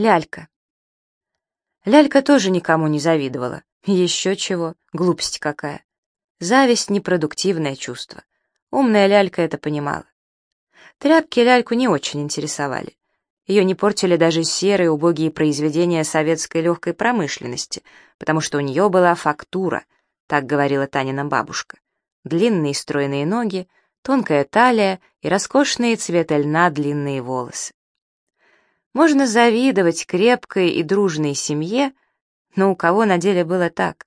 Лялька. Лялька тоже никому не завидовала. Еще чего, глупость какая. Зависть — непродуктивное чувство. Умная лялька это понимала. Тряпки ляльку не очень интересовали. Ее не портили даже серые убогие произведения советской легкой промышленности, потому что у нее была фактура, так говорила Танина бабушка. Длинные стройные ноги, тонкая талия и роскошные цвета льна длинные волосы. Можно завидовать крепкой и дружной семье, но у кого на деле было так?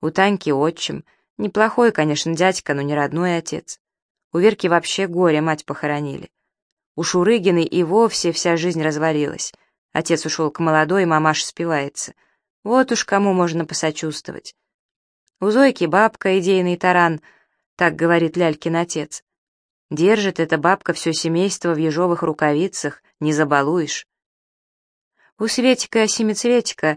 У Таньки отчим, неплохой, конечно, дядька, но не родной отец. У Верки вообще горе, мать похоронили. У Шурыгиной и вовсе вся жизнь развалилась. Отец ушел к молодой, мамаш спивается. Вот уж кому можно посочувствовать. У Зойки бабка, идейный таран, так говорит Лялькин отец. Держит эта бабка все семейство в ежовых рукавицах, не забалуешь. У Светика Семицветика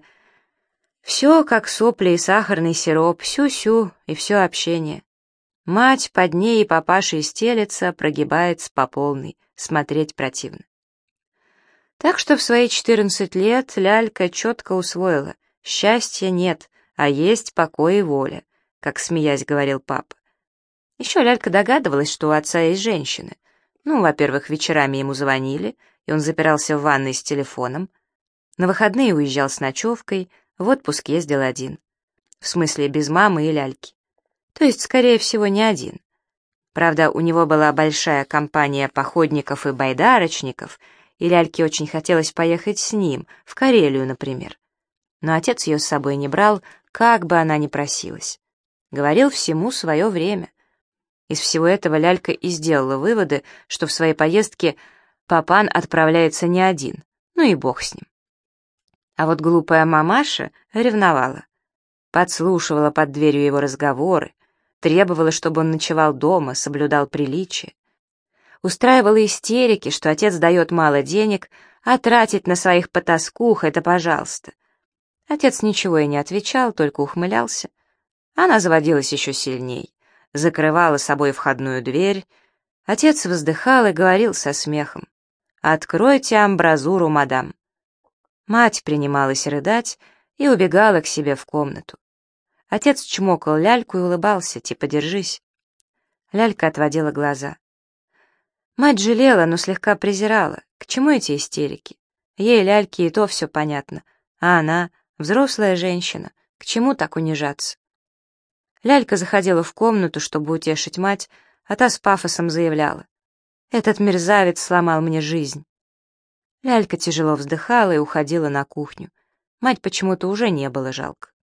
все как сопли и сахарный сироп, сю-сю и все общение. Мать под ней и папаша истелится, прогибается по полной, смотреть противно. Так что в свои четырнадцать лет лялька четко усвоила, счастья нет, а есть покой и воля, как смеясь говорил папа. Еще лялька догадывалась, что у отца есть женщины. Ну, во-первых, вечерами ему звонили, и он запирался в ванной с телефоном, на выходные уезжал с ночевкой, в отпуск ездил один. В смысле, без мамы и ляльки. То есть, скорее всего, не один. Правда, у него была большая компания походников и байдарочников, и ляльке очень хотелось поехать с ним, в Карелию, например. Но отец ее с собой не брал, как бы она ни просилась. Говорил всему свое время. Из всего этого лялька и сделала выводы, что в своей поездке папан отправляется не один, ну и бог с ним. А вот глупая мамаша ревновала. Подслушивала под дверью его разговоры, требовала, чтобы он ночевал дома, соблюдал приличие. Устраивала истерики, что отец дает мало денег, а тратить на своих потаскух — это пожалуйста. Отец ничего и не отвечал, только ухмылялся. Она заводилась еще сильней, закрывала собой входную дверь. Отец вздыхал и говорил со смехом. «Откройте амбразуру, мадам». Мать принималась рыдать и убегала к себе в комнату. Отец чмокал ляльку и улыбался, типа «держись». Лялька отводила глаза. Мать жалела, но слегка презирала. К чему эти истерики? Ей, ляльке, и то все понятно. А она, взрослая женщина, к чему так унижаться? Лялька заходила в комнату, чтобы утешить мать, а та с пафосом заявляла. «Этот мерзавец сломал мне жизнь». Лялька тяжело вздыхала и уходила на кухню. Мать почему-то уже не было жалко.